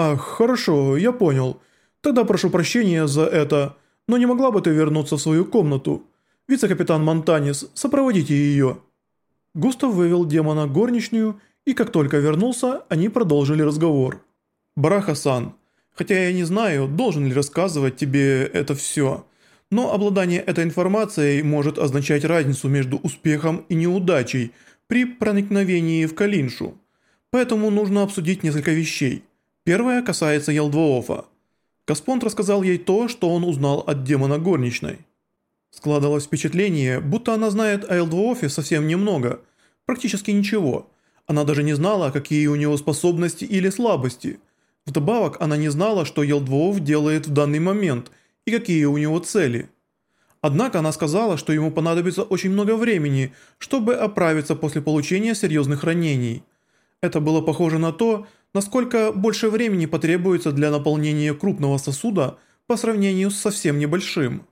«Ах, хорошо, я понял. Тогда прошу прощения за это, но не могла бы ты вернуться в свою комнату? Вице-капитан Монтанис, сопроводите ее». Густав вывел демона горничную, и как только вернулся, они продолжили разговор. «Бараха-сан, хотя я не знаю, должен ли рассказывать тебе это все, но обладание этой информацией может означать разницу между успехом и неудачей при проникновении в Калиншу. Поэтому нужно обсудить несколько вещей. Первое касается Елдвоофа. Каспонт рассказал ей то, что он узнал от демона горничной. Складывалось впечатление, будто она знает о Елдвоофе совсем немного, практически ничего. Она даже не знала, какие у него способности или слабости. Вдобавок, она не знала, что Елдвооф делает в данный момент и какие у него цели. Однако она сказала, что ему понадобится очень много времени, чтобы оправиться после получения серьезных ранений. Это было похоже на то, насколько больше времени потребуется для наполнения крупного сосуда по сравнению с совсем небольшим.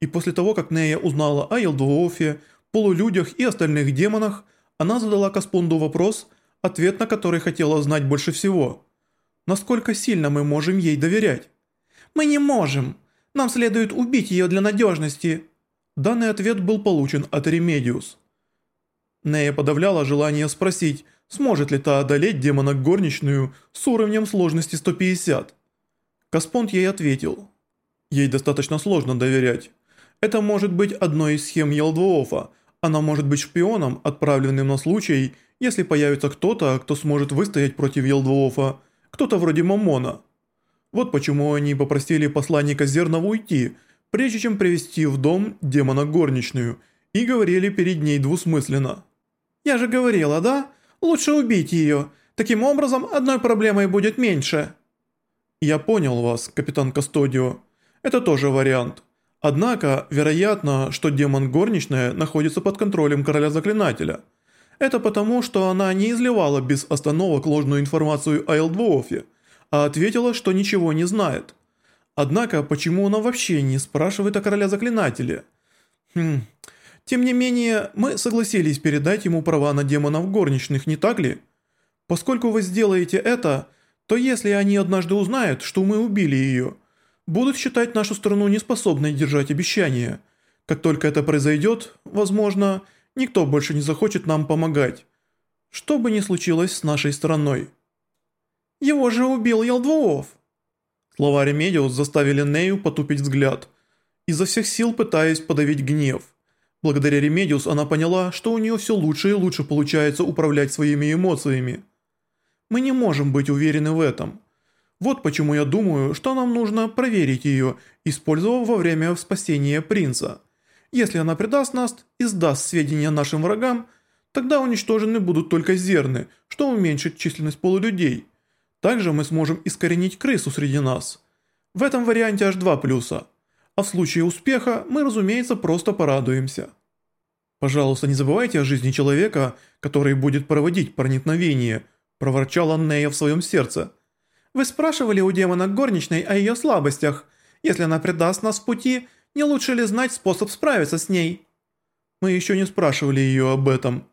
И после того, как Нея узнала о Елдвоофе, полулюдях и остальных демонах, она задала Каспунду вопрос, ответ на который хотела знать больше всего. Насколько сильно мы можем ей доверять? «Мы не можем. Нам следует убить ее для надежности». Данный ответ был получен от Ремедиус. Нея подавляла желание спросить, сможет ли та одолеть демона горничную с уровнем сложности 150. Каспонт ей ответил. Ей достаточно сложно доверять. Это может быть одной из схем Елдвоофа. Она может быть шпионом, отправленным на случай, если появится кто-то, кто сможет выстоять против Елдвоофа, кто-то вроде Мамона. Вот почему они попросили посланника Зернова уйти, прежде чем привести в дом демона горничную, и говорили перед ней двусмысленно. «Я же говорила, да? Лучше убить ее. Таким образом, одной проблемой будет меньше». «Я понял вас, капитан Кастодио. Это тоже вариант. Однако, вероятно, что демон горничная находится под контролем короля заклинателя. Это потому, что она не изливала без остановок ложную информацию о Элдвоофе, а ответила, что ничего не знает. Однако, почему она вообще не спрашивает о короля заклинателя? Хм... Тем не менее, мы согласились передать ему права на демонов горничных, не так ли? Поскольку вы сделаете это, то если они однажды узнают, что мы убили ее, будут считать нашу страну неспособной держать обещания. Как только это произойдет, возможно, никто больше не захочет нам помогать. Что бы ни случилось с нашей страной. Его же убил Елдвуов. Слова Ремедиус заставили Нею потупить взгляд, изо всех сил пытаясь подавить гнев. Благодаря Ремедиус она поняла, что у нее все лучше и лучше получается управлять своими эмоциями. Мы не можем быть уверены в этом. Вот почему я думаю, что нам нужно проверить ее, использовав во время спасения принца. Если она предаст нас и сдаст сведения нашим врагам, тогда уничтожены будут только зерны, что уменьшит численность полулюдей. Также мы сможем искоренить крысу среди нас. В этом варианте аж два плюса. А в случае успеха мы, разумеется, просто порадуемся. Пожалуйста, не забывайте о жизни человека, который будет проводить проникновение, проворчала Нея в своем сердце. Вы спрашивали у демона горничной о ее слабостях. Если она предаст нас в пути, не лучше ли знать способ справиться с ней?» «Мы еще не спрашивали ее об этом».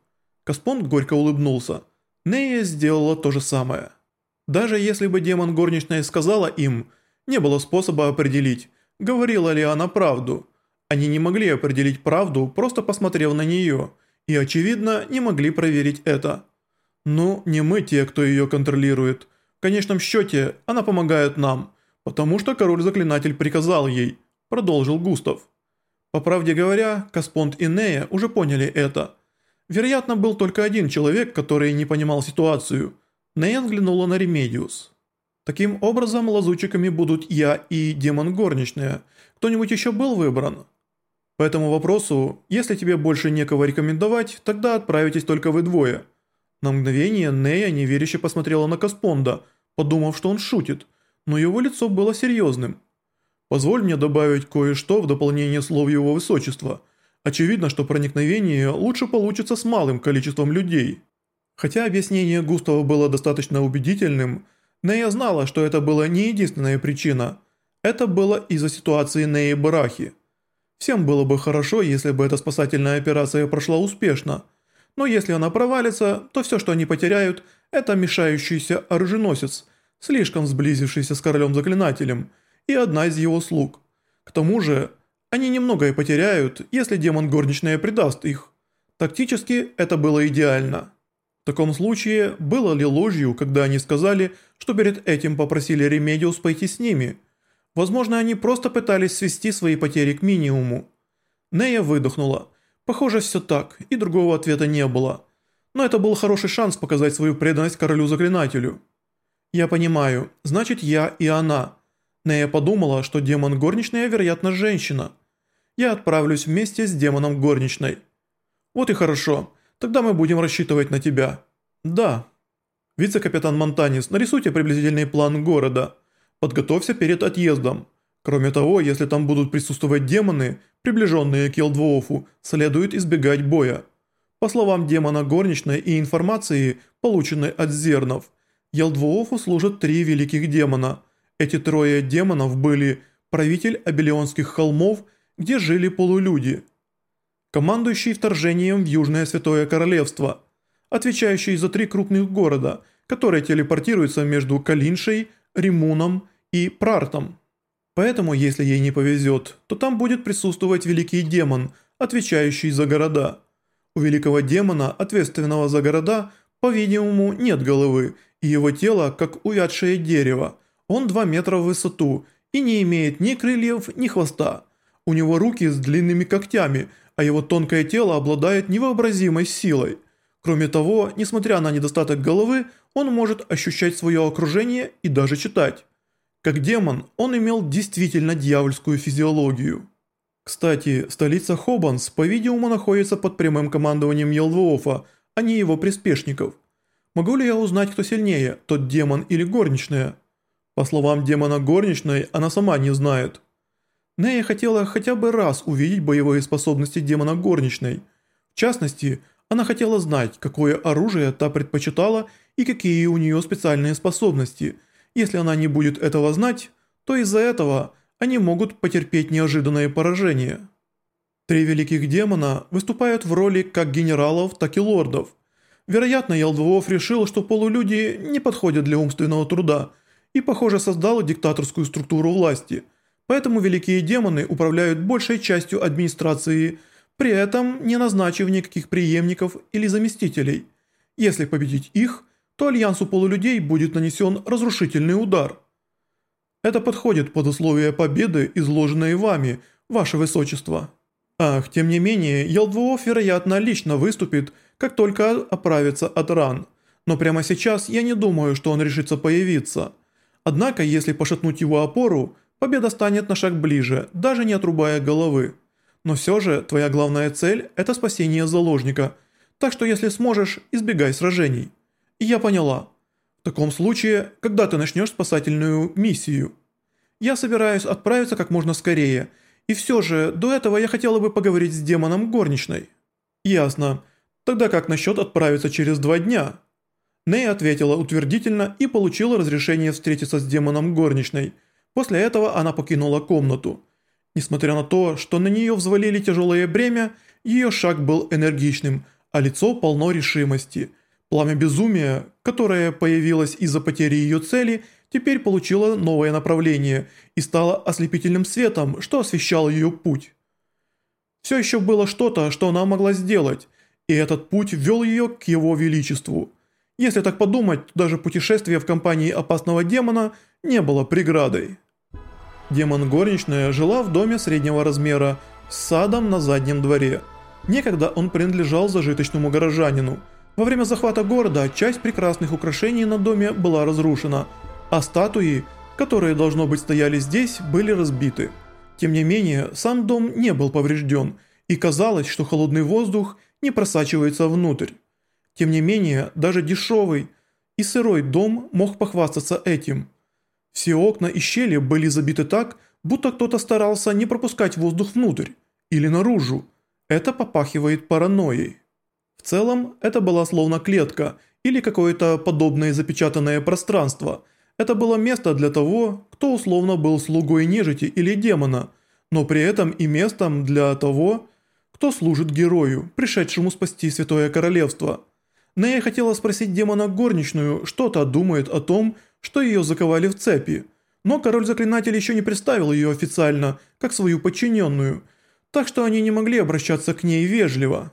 Каспонд горько улыбнулся. Нея сделала то же самое. Даже если бы демон горничная сказала им, не было способа определить, говорила ли она правду. Они не могли определить правду, просто посмотрев на нее, и, очевидно, не могли проверить это. Ну, не мы те, кто ее контролирует. В конечном счете, она помогает нам, потому что король-заклинатель приказал ей – продолжил Густав. По правде говоря, Каспонд и Нея уже поняли это. Вероятно, был только один человек, который не понимал ситуацию. Нея взглянула на Ремедиус. Таким образом, лазутчиками будут я и демон горничная. Кто-нибудь еще был выбран? По этому вопросу, если тебе больше некого рекомендовать, тогда отправитесь только вы двое. На мгновение Нея неверяще посмотрела на Каспонда, подумав, что он шутит, но его лицо было серьезным. Позволь мне добавить кое-что в дополнение слов его высочества. Очевидно, что проникновение лучше получится с малым количеством людей. Хотя объяснение Густава было достаточно убедительным, Нея знала, что это была не единственная причина. Это было из-за ситуации Неи Барахи. Всем было бы хорошо, если бы эта спасательная операция прошла успешно. Но если она провалится, то все, что они потеряют, это мешающийся оруженосец, слишком сблизившийся с королем-заклинателем, и одна из его слуг. К тому же, они немного и потеряют, если демон горничная предаст их. Тактически это было идеально. В таком случае, было ли ложью, когда они сказали, что перед этим попросили Ремедиус пойти с ними? Возможно, они просто пытались свести свои потери к минимуму. Нея выдохнула. Похоже, все так, и другого ответа не было. Но это был хороший шанс показать свою преданность королю-заклинателю. «Я понимаю, значит я и она». Нея подумала, что демон горничная, вероятно, женщина. «Я отправлюсь вместе с демоном горничной». «Вот и хорошо, тогда мы будем рассчитывать на тебя». «Да». «Вице-капитан Монтанис, нарисуйте приблизительный план города. Подготовься перед отъездом. Кроме того, если там будут присутствовать демоны, приближенные к Елдвоофу, следует избегать боя». По словам демона горничной и информации, полученной от зернов, Елдвоофу служат три великих демона. Эти трое демонов были правитель Абелионских холмов, где жили полулюди, командующий вторжением в Южное Святое Королевство, отвечающий за три крупных города, которые телепортируются между Калиншей, Римуном и Прартом. Поэтому, если ей не повезет, то там будет присутствовать великий демон, отвечающий за города. У великого демона, ответственного за города, по-видимому, нет головы, и его тело как увядшее дерево. Он 2 метра в высоту и не имеет ни крыльев, ни хвоста. У него руки с длинными когтями, а его тонкое тело обладает невообразимой силой. Кроме того, несмотря на недостаток головы, он может ощущать свое окружение и даже читать. Как демон, он имел действительно дьявольскую физиологию. Кстати, столица Хобанс, по-видимому, находится под прямым командованием Елдвоофа, а не его приспешников. Могу ли я узнать, кто сильнее, тот демон или горничная? По словам демона горничной, она сама не знает. Нея хотела хотя бы раз увидеть боевые способности демона горничной. В частности, она хотела знать, какое оружие та предпочитала и какие у нее специальные способности. Если она не будет этого знать, то из-за этого они могут потерпеть неожиданное поражение. Три великих демона выступают в роли как генералов, так и лордов. Вероятно, Ялдвоов решил, что полулюди не подходят для умственного труда и, похоже, создал диктаторскую структуру власти. Поэтому великие демоны управляют большей частью администрации, при этом не назначив никаких преемников или заместителей. Если победить их, то альянсу полулюдей будет нанесен разрушительный удар. Это подходит под условия победы, изложенные вами, ваше высочество. Ах, тем не менее, Елдвуов, вероятно, лично выступит, как только оправится от ран. Но прямо сейчас я не думаю, что он решится появиться. Однако, если пошатнуть его опору, победа станет на шаг ближе, даже не отрубая головы. Но все же, твоя главная цель – это спасение заложника, так что если сможешь, избегай сражений. И я поняла. В таком случае, когда ты начнешь спасательную миссию? Я собираюсь отправиться как можно скорее – и все же, до этого я хотела бы поговорить с демоном горничной». «Ясно. Тогда как насчет отправиться через два дня?» Нэй ответила утвердительно и получила разрешение встретиться с демоном горничной. После этого она покинула комнату. Несмотря на то, что на нее взвалили тяжелое бремя, ее шаг был энергичным, а лицо полно решимости. Пламя безумия, которое появилось из-за потери ее цели – теперь получила новое направление и стала ослепительным светом, что освещало ее путь. Все еще было что-то, что она могла сделать, и этот путь ввел ее к его величеству. Если так подумать, даже путешествие в компании опасного демона не было преградой. Демон горничная жила в доме среднего размера с садом на заднем дворе. Некогда он принадлежал зажиточному горожанину. Во время захвата города часть прекрасных украшений на доме была разрушена – а статуи, которые, должно быть, стояли здесь, были разбиты. Тем не менее, сам дом не был поврежден, и казалось, что холодный воздух не просачивается внутрь. Тем не менее, даже дешевый и сырой дом мог похвастаться этим. Все окна и щели были забиты так, будто кто-то старался не пропускать воздух внутрь или наружу. Это попахивает паранойей. В целом, это была словно клетка или какое-то подобное запечатанное пространство – это было место для того, кто условно был слугой нежити или демона, но при этом и местом для того, кто служит герою, пришедшему спасти Святое Королевство. Нея хотела спросить демона горничную, что та думает о том, что ее заковали в цепи. Но король-заклинатель еще не представил ее официально, как свою подчиненную, так что они не могли обращаться к ней вежливо.